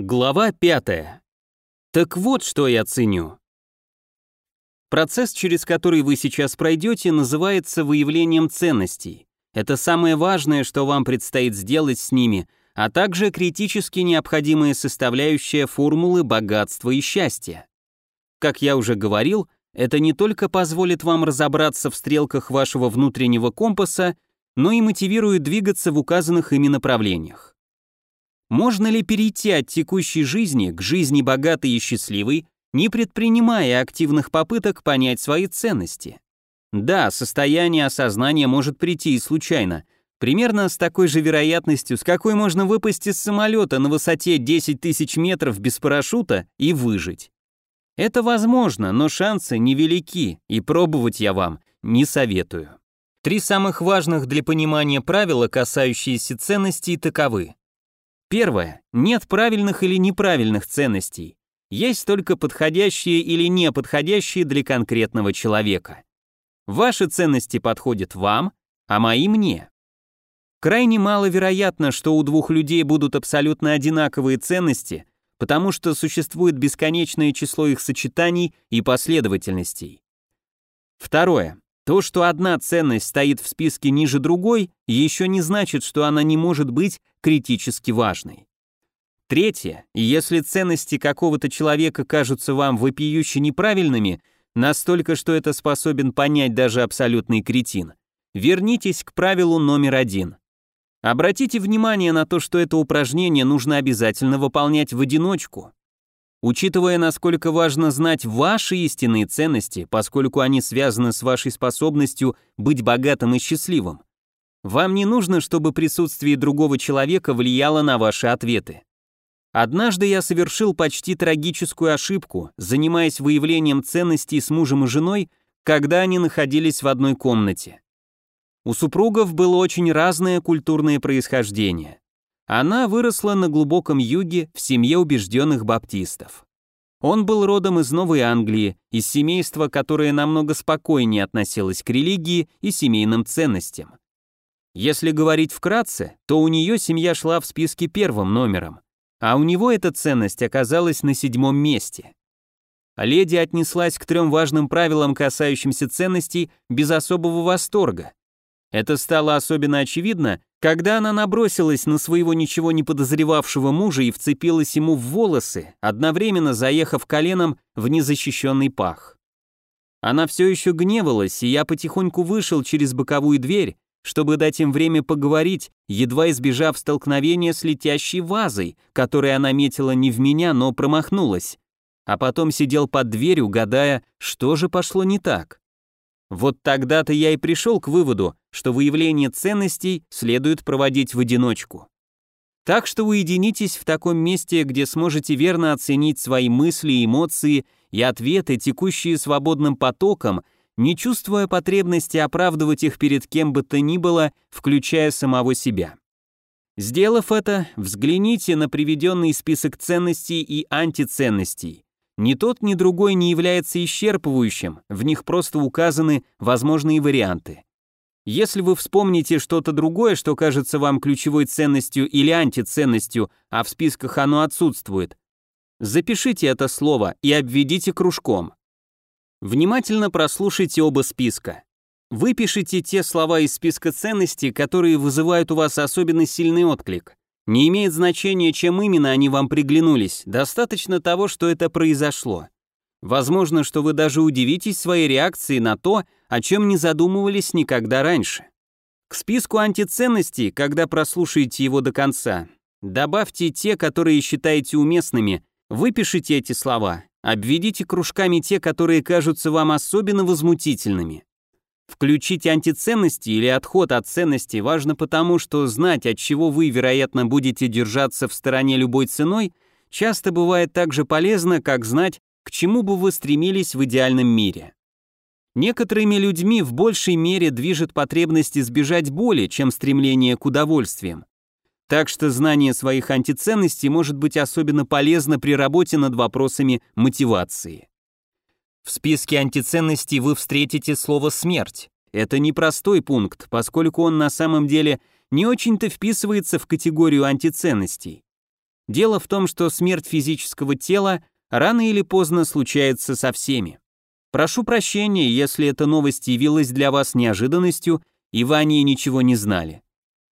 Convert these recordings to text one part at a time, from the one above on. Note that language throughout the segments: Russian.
Глава 5. Так вот, что я ценю. Процесс, через который вы сейчас пройдете, называется выявлением ценностей. Это самое важное, что вам предстоит сделать с ними, а также критически необходимая составляющая формулы богатства и счастья. Как я уже говорил, это не только позволит вам разобраться в стрелках вашего внутреннего компаса, но и мотивирует двигаться в указанных ими направлениях. Можно ли перейти от текущей жизни к жизни богатой и счастливой, не предпринимая активных попыток понять свои ценности? Да, состояние осознания может прийти и случайно, примерно с такой же вероятностью, с какой можно выпасть из самолета на высоте 10 тысяч метров без парашюта и выжить. Это возможно, но шансы невелики, и пробовать я вам не советую. Три самых важных для понимания правила, касающиеся ценностей, таковы. Первое. Нет правильных или неправильных ценностей. Есть только подходящие или неподходящие для конкретного человека. Ваши ценности подходят вам, а мои мне. Крайне маловероятно, что у двух людей будут абсолютно одинаковые ценности, потому что существует бесконечное число их сочетаний и последовательностей. Второе. То, что одна ценность стоит в списке ниже другой, еще не значит, что она не может быть критически важной. Третье. Если ценности какого-то человека кажутся вам вопиюще неправильными, настолько, что это способен понять даже абсолютный кретин, вернитесь к правилу номер один. Обратите внимание на то, что это упражнение нужно обязательно выполнять в одиночку. Учитывая, насколько важно знать ваши истинные ценности, поскольку они связаны с вашей способностью быть богатым и счастливым, вам не нужно, чтобы присутствие другого человека влияло на ваши ответы. Однажды я совершил почти трагическую ошибку, занимаясь выявлением ценностей с мужем и женой, когда они находились в одной комнате. У супругов было очень разное культурное происхождение. Она выросла на глубоком юге в семье убежденных баптистов. Он был родом из Новой Англии, из семейства, которое намного спокойнее относилось к религии и семейным ценностям. Если говорить вкратце, то у нее семья шла в списке первым номером, а у него эта ценность оказалась на седьмом месте. Леди отнеслась к трем важным правилам, касающимся ценностей, без особого восторга. Это стало особенно очевидно, когда она набросилась на своего ничего не подозревавшего мужа и вцепилась ему в волосы, одновременно заехав коленом в незащищенный пах. Она все еще гневалась, и я потихоньку вышел через боковую дверь, чтобы дать им время поговорить, едва избежав столкновения с летящей вазой, которой она метила не в меня, но промахнулась. А потом сидел под дверью, гадая, что же пошло не так. Вот тогда-то я и пришел к выводу, что выявление ценностей следует проводить в одиночку. Так что уединитесь в таком месте, где сможете верно оценить свои мысли, эмоции и ответы, текущие свободным потоком, не чувствуя потребности оправдывать их перед кем бы то ни было, включая самого себя. Сделав это, взгляните на приведенный список ценностей и антиценностей. Ни тот, ни другой не является исчерпывающим, в них просто указаны возможные варианты. Если вы вспомните что-то другое, что кажется вам ключевой ценностью или антиценностью, а в списках оно отсутствует, запишите это слово и обведите кружком. Внимательно прослушайте оба списка. Выпишите те слова из списка ценностей, которые вызывают у вас особенно сильный отклик. Не имеет значения, чем именно они вам приглянулись, достаточно того, что это произошло. Возможно, что вы даже удивитесь своей реакции на то, о чем не задумывались никогда раньше. К списку антиценностей, когда прослушаете его до конца, добавьте те, которые считаете уместными, выпишите эти слова, обведите кружками те, которые кажутся вам особенно возмутительными. Включить антиценности или отход от ценностей важно потому, что знать, от чего вы, вероятно, будете держаться в стороне любой ценой, часто бывает так же полезно, как знать, к чему бы вы стремились в идеальном мире. Некоторыми людьми в большей мере движет потребность избежать боли, чем стремление к удовольствиям. Так что знание своих антиценностей может быть особенно полезно при работе над вопросами мотивации. В списке антиценностей вы встретите слово «смерть». Это непростой пункт, поскольку он на самом деле не очень-то вписывается в категорию антиценностей. Дело в том, что смерть физического тела рано или поздно случается со всеми. Прошу прощения, если эта новость явилась для вас неожиданностью, и вы о ней ничего не знали.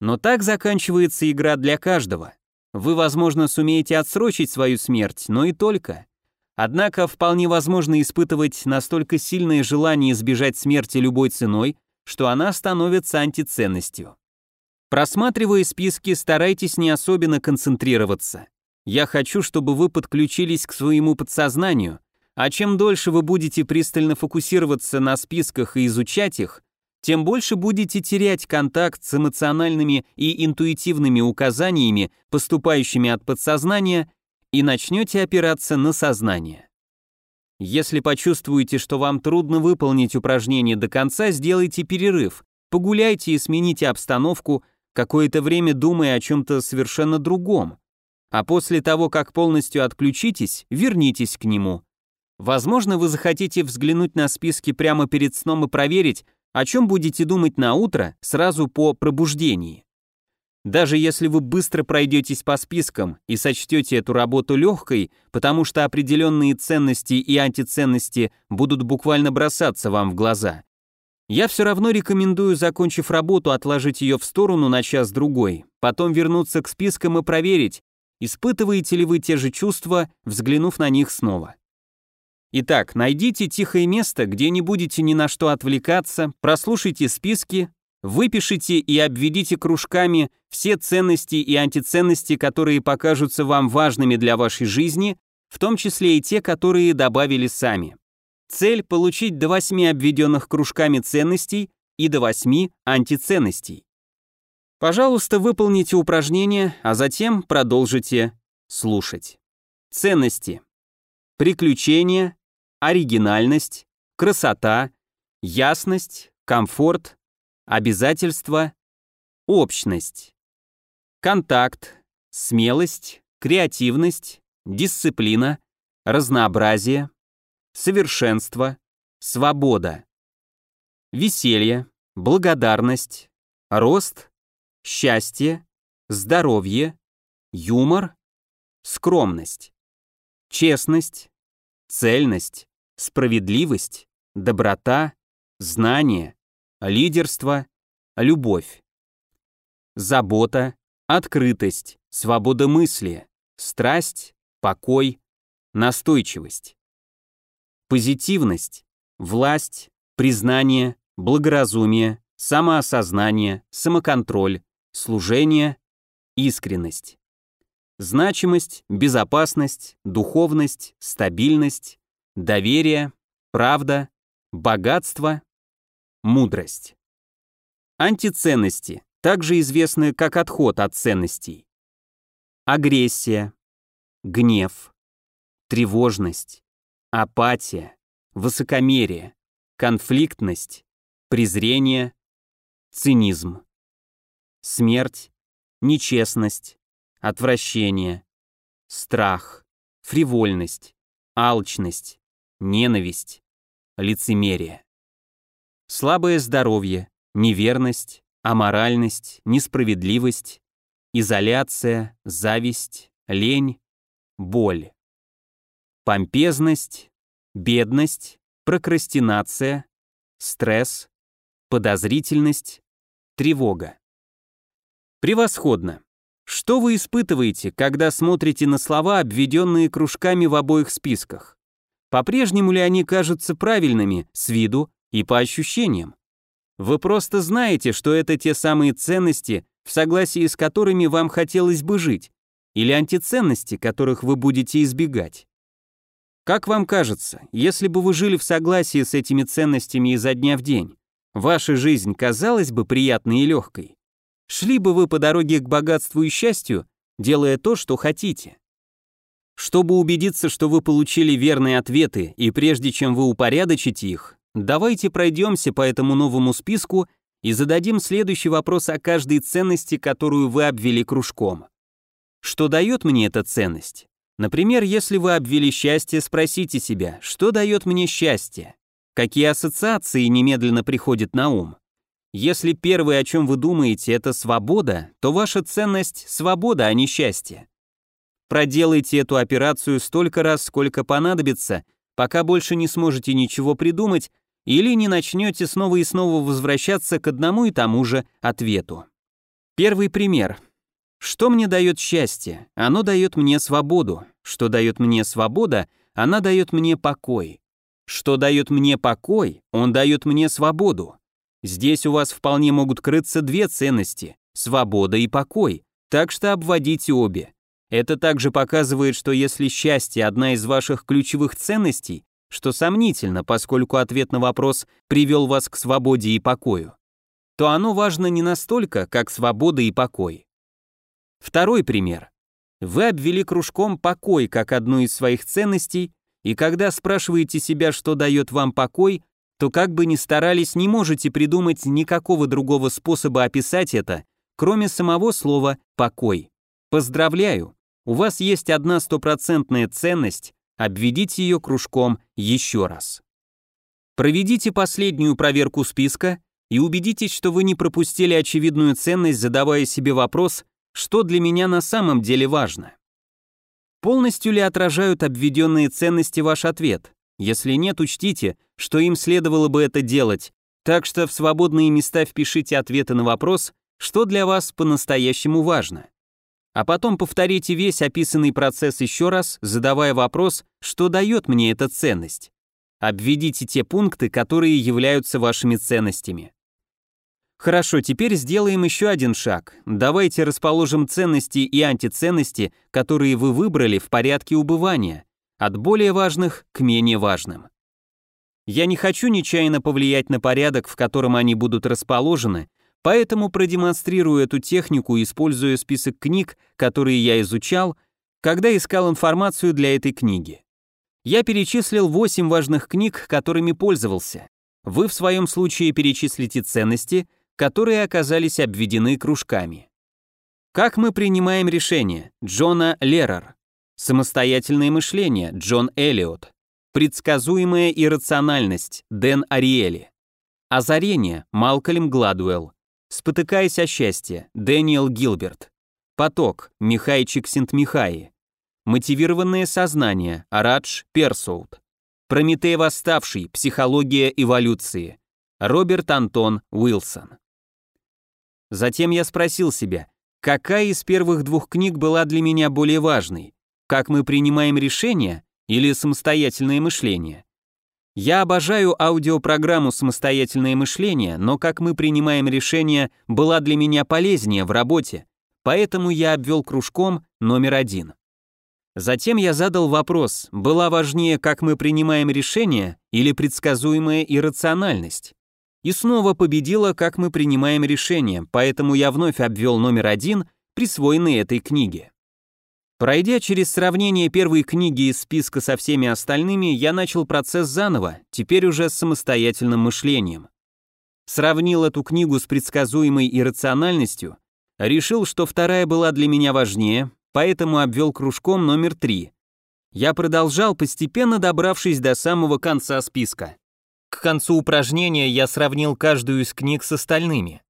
Но так заканчивается игра для каждого. Вы, возможно, сумеете отсрочить свою смерть, но и только. Однако вполне возможно испытывать настолько сильное желание избежать смерти любой ценой, что она становится антиценностью. Просматривая списки, старайтесь не особенно концентрироваться. Я хочу, чтобы вы подключились к своему подсознанию, а чем дольше вы будете пристально фокусироваться на списках и изучать их, тем больше будете терять контакт с эмоциональными и интуитивными указаниями, поступающими от подсознания, и начнете опираться на сознание. Если почувствуете, что вам трудно выполнить упражнение до конца, сделайте перерыв, погуляйте и смените обстановку, какое-то время думая о чем-то совершенно другом. А после того, как полностью отключитесь, вернитесь к нему. Возможно, вы захотите взглянуть на списки прямо перед сном и проверить, о чем будете думать на утро сразу по пробуждении. Даже если вы быстро пройдетесь по спискам и сочтете эту работу легкой, потому что определенные ценности и антиценности будут буквально бросаться вам в глаза, я все равно рекомендую, закончив работу, отложить ее в сторону на час-другой, потом вернуться к спискам и проверить, испытываете ли вы те же чувства, взглянув на них снова. Итак, найдите тихое место, где не будете ни на что отвлекаться, прослушайте списки, выпишите и обведите кружками все ценности и антиценности, которые покажутся вам важными для вашей жизни, в том числе и те, которые добавили сами. Цель – получить до 8 обведенных кружками ценностей и до 8 антиценностей. Пожалуйста, выполните упражнение, а затем продолжите слушать. Ценности. Приключения, оригинальность, красота, ясность, комфорт, обязательства, общность. Контакт, смелость, креативность, дисциплина, разнообразие, совершенство, свобода, веселье, благодарность, рост, счастье, здоровье, юмор, скромность, честность, цельность, справедливость, доброта, знание, лидерство, любовь, забота, открытость, свобода мысли, страсть, покой, настойчивость позитивность, власть, признание, благоразумие, самоосознание, самоконтроль, служение, искренность. Значимость, безопасность, духовность, стабильность, доверие, правда, богатство, мудрость. Антиценности, также известны как отход от ценностей. Агрессия, гнев, тревожность, апатия, высокомерие, конфликтность, презрение, цинизм, смерть, нечестность, отвращение, страх, фривольность, алчность, ненависть, лицемерие. Слабое здоровье, неверность, аморальность, несправедливость, изоляция, зависть, лень, боль помпезность, бедность, прокрастинация, стресс, подозрительность, тревога. Превосходно. Что вы испытываете, когда смотрите на слова, обведенные кружками в обоих списках? По-прежнему ли они кажутся правильными с виду и по ощущениям? Вы просто знаете, что это те самые ценности, в согласии с которыми вам хотелось бы жить, или антиценности, которых вы будете избегать. Как вам кажется, если бы вы жили в согласии с этими ценностями изо дня в день, ваша жизнь казалась бы приятной и легкой? Шли бы вы по дороге к богатству и счастью, делая то, что хотите? Чтобы убедиться, что вы получили верные ответы, и прежде чем вы упорядочите их, давайте пройдемся по этому новому списку и зададим следующий вопрос о каждой ценности, которую вы обвели кружком. Что дает мне эта ценность? Например, если вы обвели счастье, спросите себя, что дает мне счастье? Какие ассоциации немедленно приходят на ум? Если первое, о чем вы думаете, это свобода, то ваша ценность – свобода, а не счастье. Проделайте эту операцию столько раз, сколько понадобится, пока больше не сможете ничего придумать или не начнете снова и снова возвращаться к одному и тому же ответу. Первый пример. Что мне дает счастье? Оно дает мне свободу. Что дает мне свобода? Она дает мне покой. Что дает мне покой? Он дает мне свободу. Здесь у вас вполне могут крыться две ценности – свобода и покой, так что обводите обе. Это также показывает, что если счастье – одна из ваших ключевых ценностей, что сомнительно, поскольку ответ на вопрос привел вас к свободе и покою, то оно важно не настолько, как свобода и покой. Второй пример. Вы обвели кружком покой как одну из своих ценностей, и когда спрашиваете себя, что дает вам покой, то как бы ни старались, не можете придумать никакого другого способа описать это, кроме самого слова «покой». Поздравляю, у вас есть одна стопроцентная ценность, обведите ее кружком еще раз. Проведите последнюю проверку списка и убедитесь, что вы не пропустили очевидную ценность, задавая себе вопрос, что для меня на самом деле важно. Полностью ли отражают обведенные ценности ваш ответ? Если нет, учтите, что им следовало бы это делать, так что в свободные места впишите ответы на вопрос, что для вас по-настоящему важно а потом повторите весь описанный процесс еще раз, задавая вопрос, что дает мне эта ценность. Обведите те пункты, которые являются вашими ценностями. Хорошо, теперь сделаем еще один шаг. Давайте расположим ценности и антиценности, которые вы выбрали в порядке убывания, от более важных к менее важным. Я не хочу нечаянно повлиять на порядок, в котором они будут расположены, Поэтому продемонстрирую эту технику, используя список книг, которые я изучал, когда искал информацию для этой книги. Я перечислил 8 важных книг, которыми пользовался. Вы в своем случае перечислите ценности, которые оказались обведены кружками. Как мы принимаем решения? Джона Леррер. Самостоятельное мышление. Джон Эллиот. Предсказуемая иррациональность. Дэн Ариэли. Озарение. Малкольм Гладуэлл. Спотыкаясь о счастье, Дэниел Гилберт. Поток, Михай Чиксент-Михаи. Мотивированное сознание, Арадж Персоут. Прометей восставший, психология эволюции. Роберт Антон Уилсон. Затем я спросил себя, какая из первых двух книг была для меня более важной? Как мы принимаем решения или самостоятельное мышление? Я обожаю аудиопрограмму «Самостоятельное мышление», но как мы принимаем решения была для меня полезнее в работе, поэтому я обвел кружком номер один. Затем я задал вопрос, была важнее, как мы принимаем решения или предсказуемая иррациональность? И снова победила, как мы принимаем решения, поэтому я вновь обвел номер один, присвоенный этой книге. Пройдя через сравнение первой книги из списка со всеми остальными, я начал процесс заново, теперь уже с самостоятельным мышлением. Сравнил эту книгу с предсказуемой иррациональностью, решил, что вторая была для меня важнее, поэтому обвел кружком номер три. Я продолжал, постепенно добравшись до самого конца списка. К концу упражнения я сравнил каждую из книг с остальными.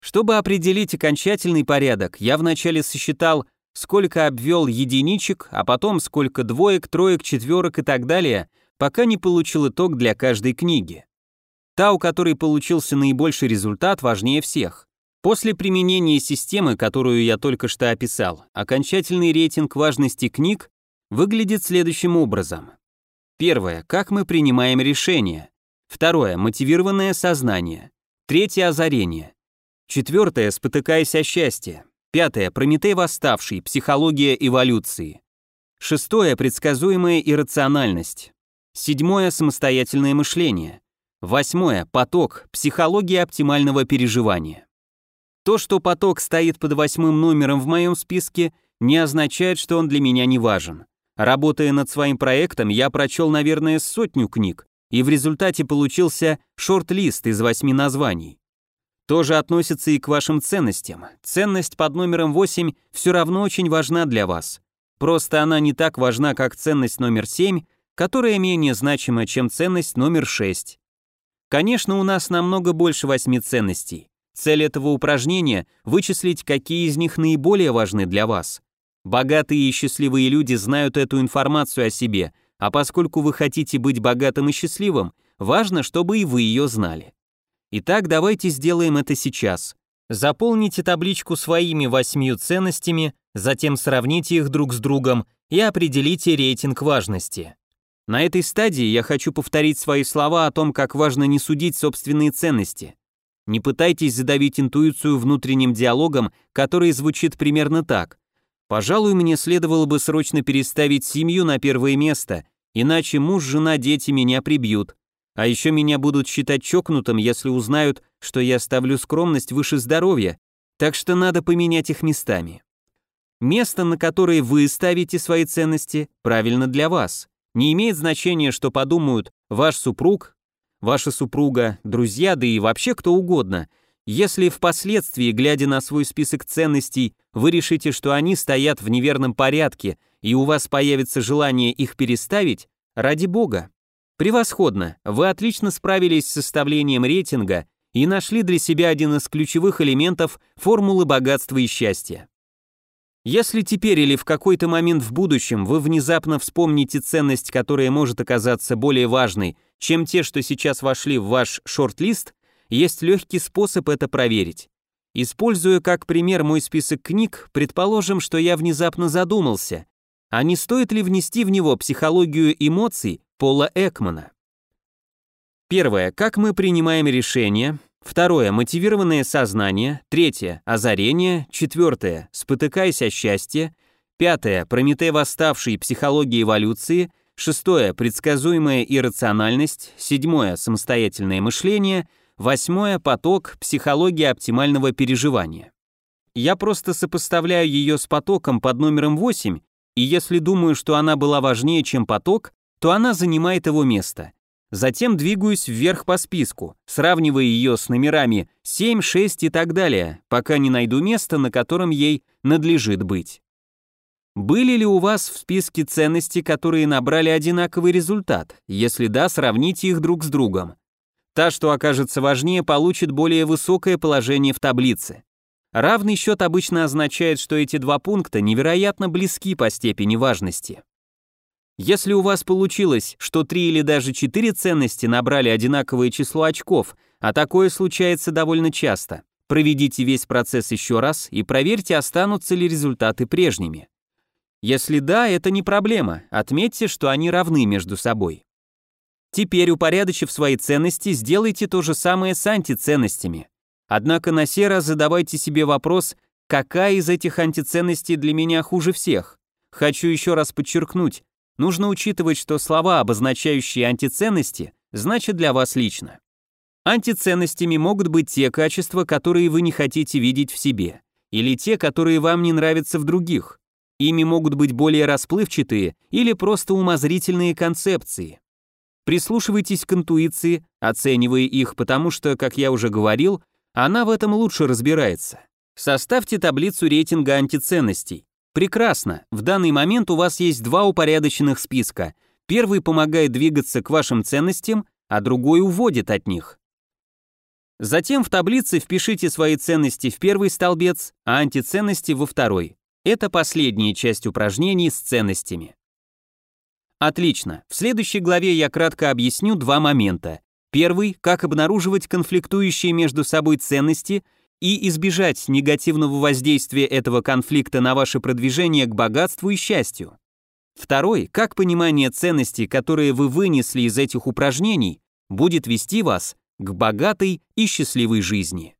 Чтобы определить окончательный порядок, я вначале сосчитал сколько обвел единичек, а потом сколько двоек, троек, четверок и так далее, пока не получил итог для каждой книги. Та, у которой получился наибольший результат, важнее всех. После применения системы, которую я только что описал, окончательный рейтинг важности книг выглядит следующим образом. Первое. Как мы принимаем решения. Второе. Мотивированное сознание. Третье. Озарение. Четвертое. Спотыкаясь о счастье. Пятое. Прометей восставший. Психология эволюции. Шестое. Предсказуемая иррациональность. Седьмое. Самостоятельное мышление. Восьмое. Поток. Психология оптимального переживания. То, что поток стоит под восьмым номером в моем списке, не означает, что он для меня не важен. Работая над своим проектом, я прочел, наверное, сотню книг, и в результате получился шорт-лист из восьми названий тоже относится и к вашим ценностям. Ценность под номером 8 все равно очень важна для вас. Просто она не так важна, как ценность номер 7, которая менее значима, чем ценность номер 6. Конечно, у нас намного больше восьми ценностей. Цель этого упражнения – вычислить, какие из них наиболее важны для вас. Богатые и счастливые люди знают эту информацию о себе, а поскольку вы хотите быть богатым и счастливым, важно, чтобы и вы ее знали. Итак, давайте сделаем это сейчас. Заполните табличку своими восьмью ценностями, затем сравните их друг с другом и определите рейтинг важности. На этой стадии я хочу повторить свои слова о том, как важно не судить собственные ценности. Не пытайтесь задавить интуицию внутренним диалогом, который звучит примерно так. Пожалуй, мне следовало бы срочно переставить семью на первое место, иначе муж, жена, дети меня прибьют. А еще меня будут считать чокнутым, если узнают, что я ставлю скромность выше здоровья, так что надо поменять их местами. Место, на которое вы ставите свои ценности, правильно для вас. Не имеет значения, что подумают ваш супруг, ваша супруга, друзья, да и вообще кто угодно. Если впоследствии, глядя на свой список ценностей, вы решите, что они стоят в неверном порядке, и у вас появится желание их переставить, ради бога. Превосходно, вы отлично справились с составлением рейтинга и нашли для себя один из ключевых элементов формулы богатства и счастья. Если теперь или в какой-то момент в будущем вы внезапно вспомните ценность, которая может оказаться более важной, чем те, что сейчас вошли в ваш шорт-лист, есть легкий способ это проверить. Используя как пример мой список книг, предположим, что я внезапно задумался, а не стоит ли внести в него психологию эмоций Пола Экмана? Первое. Как мы принимаем решения? Второе. Мотивированное сознание. Третье. Озарение. Четвертое. Спотыкаясь о счастье. Пятое. Прометей восставший. Психология эволюции. Шестое. Предсказуемая иррациональность. Седьмое. Самостоятельное мышление. Восьмое – поток, психология оптимального переживания. Я просто сопоставляю ее с потоком под номером 8, и если думаю, что она была важнее, чем поток, то она занимает его место. Затем двигаюсь вверх по списку, сравнивая ее с номерами 7, 6 и так далее, пока не найду место, на котором ей надлежит быть. Были ли у вас в списке ценности, которые набрали одинаковый результат? Если да, сравните их друг с другом. Та, что окажется важнее, получит более высокое положение в таблице. Равный счет обычно означает, что эти два пункта невероятно близки по степени важности. Если у вас получилось, что три или даже четыре ценности набрали одинаковое число очков, а такое случается довольно часто, проведите весь процесс еще раз и проверьте, останутся ли результаты прежними. Если да, это не проблема, отметьте, что они равны между собой. Теперь, упорядочив свои ценности, сделайте то же самое с антиценностями. Однако на сей раз задавайте себе вопрос, какая из этих антиценностей для меня хуже всех. Хочу еще раз подчеркнуть, нужно учитывать, что слова, обозначающие антиценности, значат для вас лично. Антиценностями могут быть те качества, которые вы не хотите видеть в себе, или те, которые вам не нравятся в других. Ими могут быть более расплывчатые или просто умозрительные концепции. Прислушивайтесь к интуиции, оценивая их, потому что, как я уже говорил, она в этом лучше разбирается. Составьте таблицу рейтинга антиценностей. Прекрасно, в данный момент у вас есть два упорядоченных списка. Первый помогает двигаться к вашим ценностям, а другой уводит от них. Затем в таблице впишите свои ценности в первый столбец, а антиценности во второй. Это последняя часть упражнений с ценностями. Отлично. В следующей главе я кратко объясню два момента. Первый – как обнаруживать конфликтующие между собой ценности и избежать негативного воздействия этого конфликта на ваше продвижение к богатству и счастью. Второй – как понимание ценностей, которые вы вынесли из этих упражнений, будет вести вас к богатой и счастливой жизни.